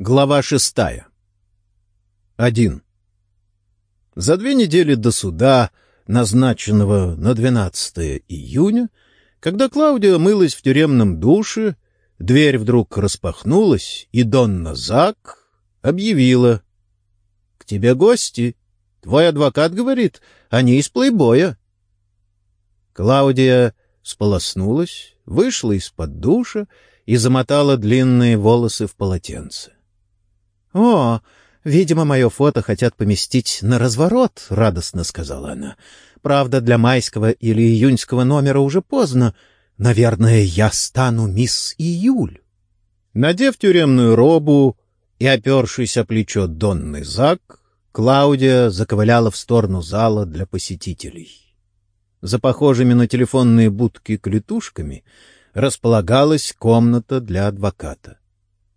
Глава шестая. Один. За две недели до суда, назначенного на 12 июня, когда Клаудия мылась в тюремном душе, дверь вдруг распахнулась, и Донна Зак объявила. — К тебе гости. Твой адвокат говорит, они из плейбоя. Клаудия сполоснулась, вышла из-под душа и замотала длинные волосы в полотенце. «О, видимо, мое фото хотят поместить на разворот», — радостно сказала она. «Правда, для майского или июньского номера уже поздно. Наверное, я стану мисс Июль». Надев тюремную робу и опершись о плечо Донны Зак, Клаудия заковыляла в сторону зала для посетителей. За похожими на телефонные будки клетушками располагалась комната для адвоката.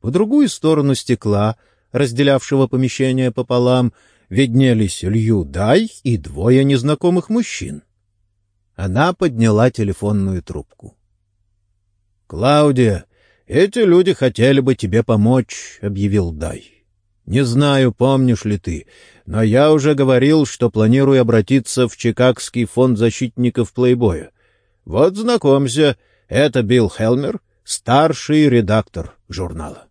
По другую сторону стекла — разделявшего помещение пополам, виднелись Лью Дай и двое незнакомых мужчин. Она подняла телефонную трубку. — Клаудия, эти люди хотели бы тебе помочь, — объявил Дай. — Не знаю, помнишь ли ты, но я уже говорил, что планирую обратиться в Чикагский фонд защитников плейбоя. Вот знакомься, это Билл Хелмер, старший редактор журнала.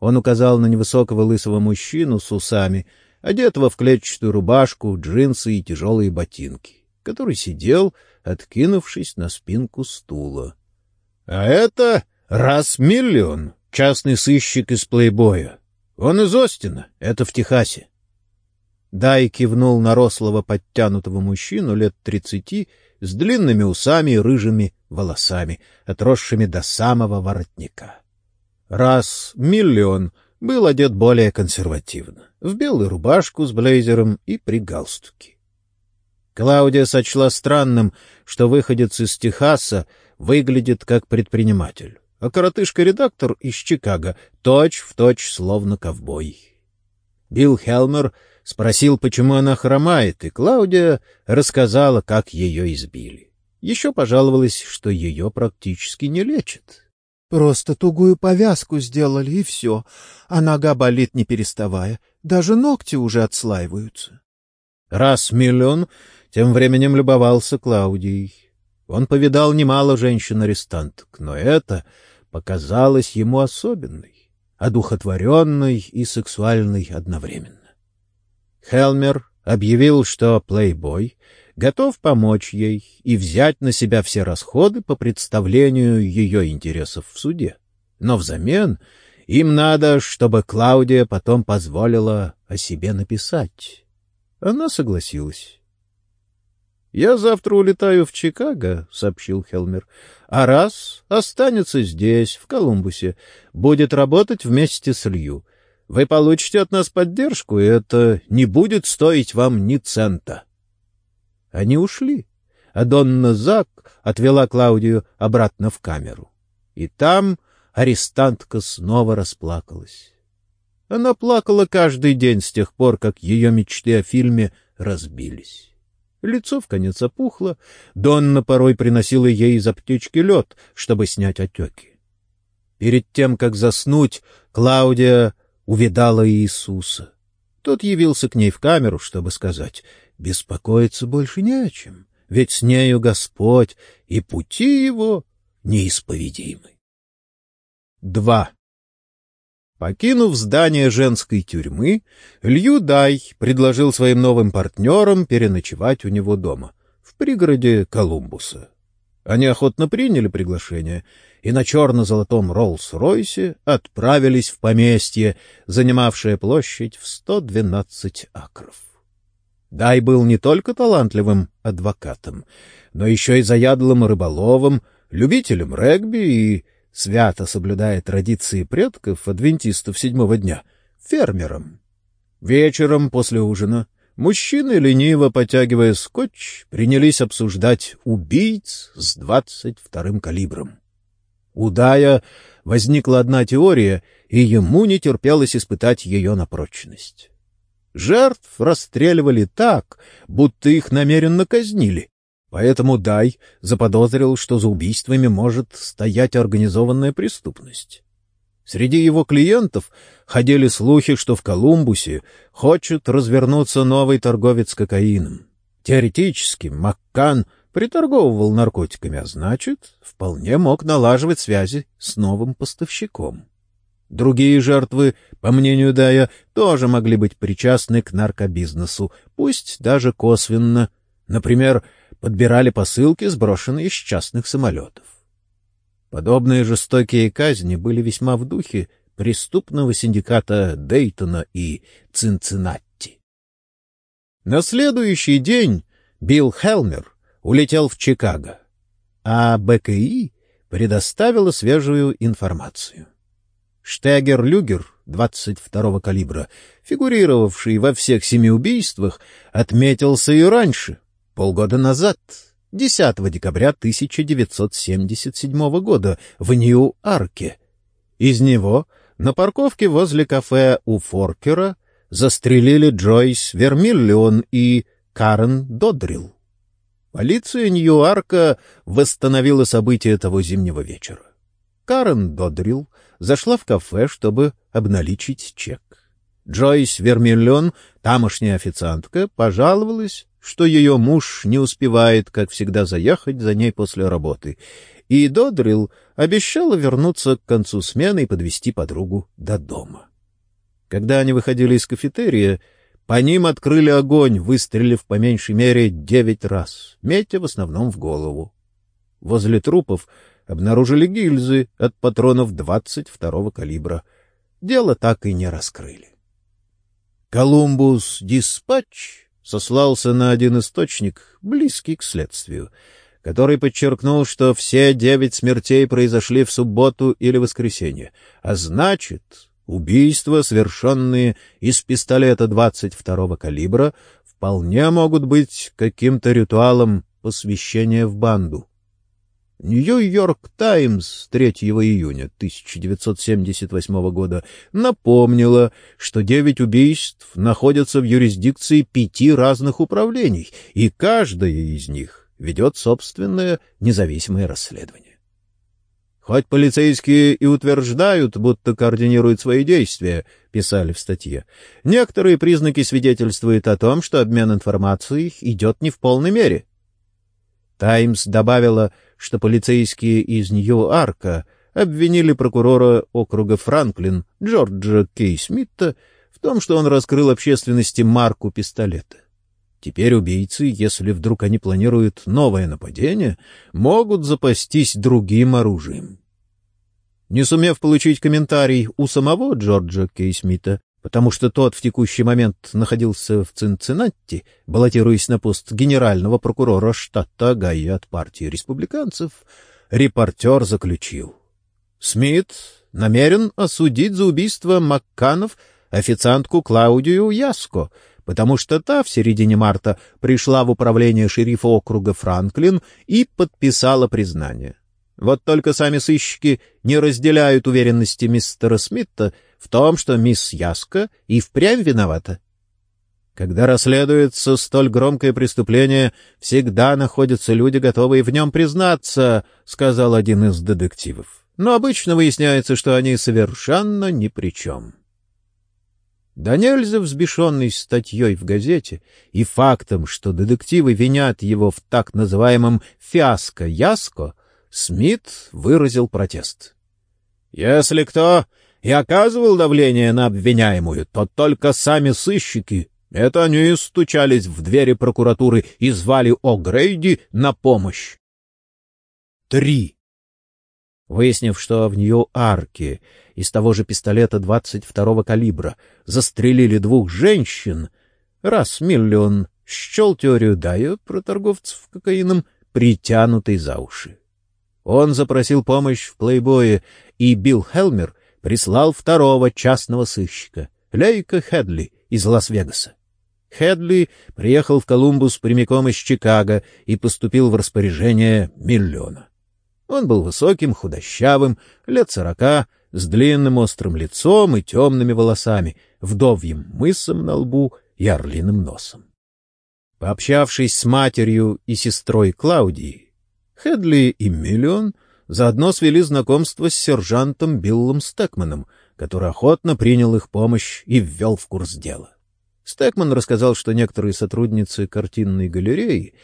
Он указал на невысокого лысого мужчину с усами, одетого в клетчатую рубашку, джинсы и тяжелые ботинки, который сидел, откинувшись на спинку стула. — А это Раз Миллион, частный сыщик из плейбоя. Он из Остина, это в Техасе. Дай кивнул на рослого подтянутого мужчину лет тридцати с длинными усами и рыжими волосами, отросшими до самого воротника. Раз миллион был одет более консервативно, в белую рубашку с блейзером и при галстуке. Клаудия сочла странным, что выходец из Техаса выглядит как предприниматель, а коротышка-редактор из Чикаго точь-в-точь точь словно ковбой. Билл Хелмер спросил, почему она хромает, и Клаудия рассказала, как ее избили. Еще пожаловалась, что ее практически не лечат. Просто тугую повязку сделали, и все. А нога болит не переставая. Даже ногти уже отслаиваются. Раз миллион тем временем любовался Клаудией. Он повидал немало женщин-арестанток, но это показалось ему особенной, одухотворенной и сексуальной одновременно. Хелмер объявил, что плейбой готов помочь ей и взять на себя все расходы по представлению ее интересов в суде. Но взамен им надо, чтобы Клаудия потом позволила о себе написать. Она согласилась. — Я завтра улетаю в Чикаго, — сообщил Хелмер, — а раз останется здесь, в Колумбусе, будет работать вместе с Лью. Вы получите от нас поддержку, и это не будет стоить вам ни цента. Они ушли, а Донна Зак отвела Клаудию обратно в камеру. И там арестантка снова расплакалась. Она плакала каждый день с тех пор, как ее мечты о фильме разбились. Лицо в конец опухло, Донна порой приносила ей из аптечки лед, чтобы снять отеки. Перед тем, как заснуть, Клаудия увидала Иисуса. Тот явился к ней в камеру, чтобы сказать Беспокоиться больше не о чем, ведь с нею Господь, и пути его неисповедимы. Два. Покинув здание женской тюрьмы, Лью Дай предложил своим новым партнерам переночевать у него дома, в пригороде Колумбуса. Они охотно приняли приглашение и на черно-золотом Роллс-Ройсе отправились в поместье, занимавшее площадь в 112 акров. Дай был не только талантливым адвокатом, но еще и заядлым рыболовом, любителем регби и, свято соблюдая традиции предков, адвентистов седьмого дня, фермером. Вечером после ужина мужчины, лениво потягивая скотч, принялись обсуждать убийц с двадцать вторым калибром. У Дая возникла одна теория, и ему не терпелось испытать ее на прочность. Жертв расстреливали так, будто их намеренно казнили. Поэтому Дай заподозрил, что за убийствами может стоять организованная преступность. Среди его клиентов ходили слухи, что в Колумбусе хочет развернуться новый торговец кокаином. Теоретически Маккан приторговывал наркотиками, а значит, вполне мог налаживать связи с новым поставщиком. Другие жертвы, по мнению Дая, тоже могли быть причастны к наркобизнесу, пусть даже косвенно. Например, подбирали посылки, сброшенные с частных самолетов. Подобные жестокие казни были весьма в духе преступного синдиката Дейтона и Цинциннати. На следующий день Билл Хелмер улетел в Чикаго, а БКИ предоставила свежую информацию. Штегер-Люгер 22-го калибра, фигурировавший во всех семи убийствах, отметился и раньше, полгода назад, 10 декабря 1977 года, в Нью-Арке. Из него на парковке возле кафе у Форкера застрелили Джойс Вермиллион и Карен Додрил. Полиция Нью-Арка восстановила события того зимнего вечера. Карен Додрил зашла в кафе, чтобы обналичить чек. Джойс Вермиллион, тамошняя официантка, пожаловалась, что ее муж не успевает, как всегда, заехать за ней после работы, и Додрил обещала вернуться к концу смены и подвести подругу до дома. Когда они выходили из кафетерия, по ним открыли огонь, выстрелив по меньшей мере девять раз, метя в основном в голову. Возле трупов обнаружили гильзы от патронов 22-го калибра. Дело так и не раскрыли. Колумбус Диспатч сослался на один источник, близкий к следствию, который подчеркнул, что все девять смертей произошли в субботу или воскресенье, а значит, убийства, совершенные из пистолета 22-го калибра, вполне могут быть каким-то ритуалом посвящения в банду. Нью-Йорк Таймс 3 июня 1978 года напомнила, что девять убийств находятся в юрисдикции пяти разных управлений, и каждое из них ведет собственное независимое расследование. Хоть полицейские и утверждают, будто координируют свои действия, писали в статье, некоторые признаки свидетельствуют о том, что обмен информацией идет не в полной мере. «Таймс» добавила, что полицейские из Нью-Арка обвинили прокурора округа Франклин Джорджа Кей Смита в том, что он раскрыл общественности марку пистолета. Теперь убийцы, если вдруг они планируют новое нападение, могут запастись другим оружием. Не сумев получить комментарий у самого Джорджа Кей Смита, потому что тот в текущий момент находился в Цинциннати, баллотируясь на пост генерального прокурора штата Огайо от партии республиканцев, репортер заключил. Смит намерен осудить за убийство Макканов официантку Клаудию Яско, потому что та в середине марта пришла в управление шерифа округа Франклин и подписала признание. Вот только сами сыщики не разделяют уверенности мистера Смита в том, что мисс Яска и впрямь виновата. Когда расследуется столь громкое преступление, всегда находятся люди, готовые в нем признаться, — сказал один из детективов. Но обычно выясняется, что они совершенно ни при чем. Да взбешенный статьей в газете и фактом, что детективы винят его в так называемом «фиаско-яско», Смит выразил протест. «Если кто и оказывал давление на обвиняемую, то только сами сыщики. Это они стучались в двери прокуратуры и звали О'Грейди на помощь. Три. Выяснив, что в Нью-Арке из того же пистолета 22-го калибра застрелили двух женщин, раз миллион счел теорию Дайо про торговцев кокаином притянутой за уши. Он запросил помощь в плейбое, и Билл Хелмер прислал второго частного сыщика, Лейка Хедли из Лас-Вегаса. Хедли приехал в Колумбус прямиком из Чикаго и поступил в распоряжение миллиона. Он был высоким, худощавым, лет сорока, с длинным острым лицом и темными волосами, вдовьим мысом на лбу и орлиным носом. Пообщавшись с матерью и сестрой Клаудии, Хедли и Миллион заодно свели знакомство с сержантом Биллом Стекманом, который охотно принял их помощь и ввел в курс дела. Стекман рассказал, что некоторые сотрудницы картинной галереи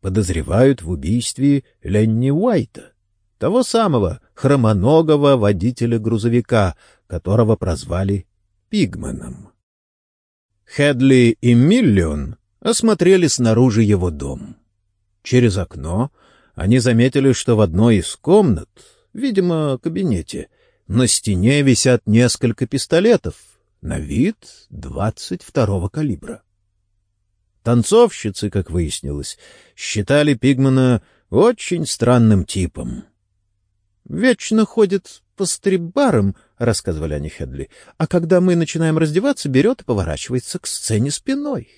подозревают в убийстве Ленни Уайта, того самого хромоногого водителя грузовика, которого прозвали Пигманом. Хедли и Миллион осмотрели снаружи его дом. Через окно они заметили, что в одной из комнат, видимо, кабинете, на стене висят несколько пистолетов, на вид двадцать второго калибра. Танцовщицы, как выяснилось, считали Пигмана очень странным типом. «Вечно ходит по стрибарам», — рассказывали они Хедли, «а когда мы начинаем раздеваться, берет и поворачивается к сцене спиной».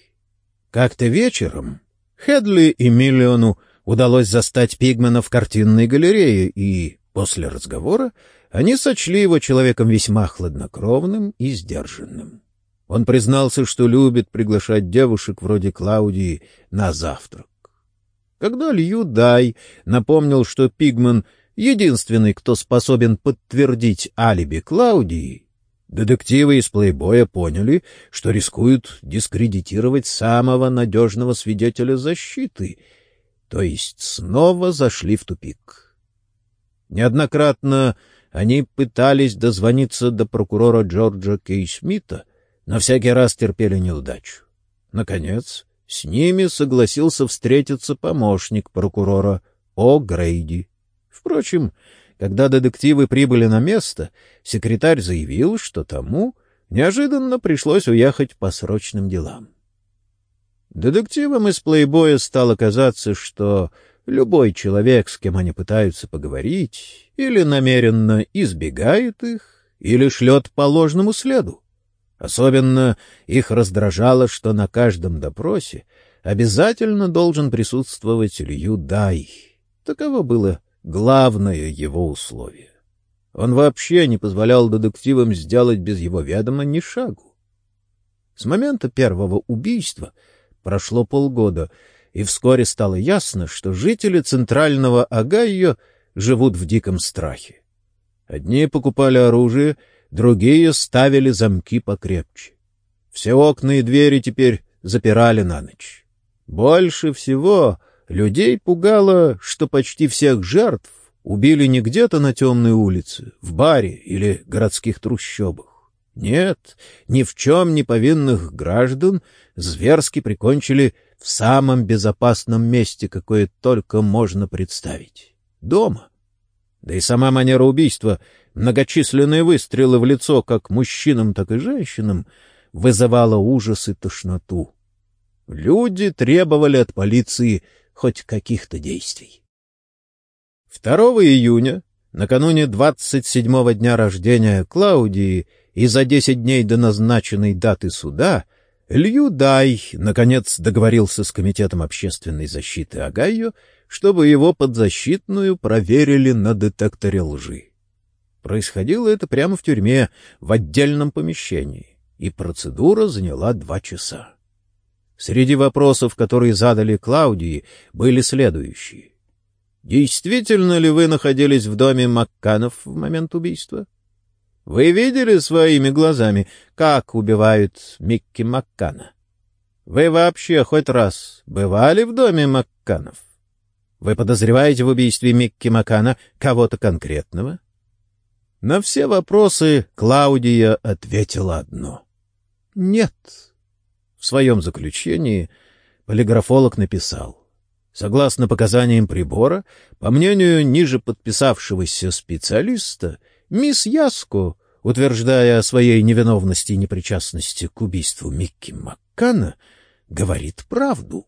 Как-то вечером Хедли и Миллиону удалось застать Пигмана в картинной галерее, и после разговора они сочли его человеком весьма хладнокровным и сдержанным. Он признался, что любит приглашать девушек вроде Клаудии на завтрак. Когда Лью Дай напомнил, что Пигман — единственный, кто способен подтвердить алиби Клаудии, детективы из плейбоя поняли, что рискуют дискредитировать самого надежного свидетеля защиты, то есть снова зашли в тупик. Неоднократно они пытались дозвониться до прокурора Джорджа Кей Смита, но всякий раз терпели неудачу. Наконец, с ними согласился встретиться помощник прокурора О. Грейди. Впрочем, когда детективы прибыли на место, секретарь заявил, что тому неожиданно пришлось уехать по срочным делам. Детективам из плейбоя стало казаться, что любой человек, с кем они пытаются поговорить, или намеренно избегает их, или шлет по ложному следу. Особенно их раздражало, что на каждом допросе обязательно должен присутствовать Лью Дай. Таково было главное его условие. Он вообще не позволял детективам сделать без его ведома ни шагу. С момента первого убийства — Прошло полгода, и вскоре стало ясно, что жители центрального Огайо живут в диком страхе. Одни покупали оружие, другие ставили замки покрепче. Все окна и двери теперь запирали на ночь. Больше всего людей пугало, что почти всех жертв убили не где-то на темной улице, в баре или городских трущобах. Нет, ни в чем не повинных граждан зверски прикончили в самом безопасном месте, какое только можно представить — дома. Да и сама манера убийства, многочисленные выстрелы в лицо как мужчинам, так и женщинам, вызывала ужас и тошноту. Люди требовали от полиции хоть каких-то действий. 2 июня, накануне 27-го дня рождения Клаудии, и за десять дней до назначенной даты суда Лью Дай, наконец, договорился с Комитетом общественной защиты Огайо, чтобы его подзащитную проверили на детекторе лжи. Происходило это прямо в тюрьме, в отдельном помещении, и процедура заняла два часа. Среди вопросов, которые задали Клаудии, были следующие. Действительно ли вы находились в доме Макканов в момент убийства? Вы видели своими глазами, как убивают Микки Маккана? Вы вообще хоть раз бывали в доме Макканов? Вы подозреваете в убийстве Микки Маккана кого-то конкретного? На все вопросы Клаудия ответила одно — нет. В своем заключении полиграфолог написал — Согласно показаниям прибора, по мнению ниже подписавшегося специалиста, Мисс Яско, утверждая о своей невиновности и непричастности к убийству Микки Маккана, говорит правду.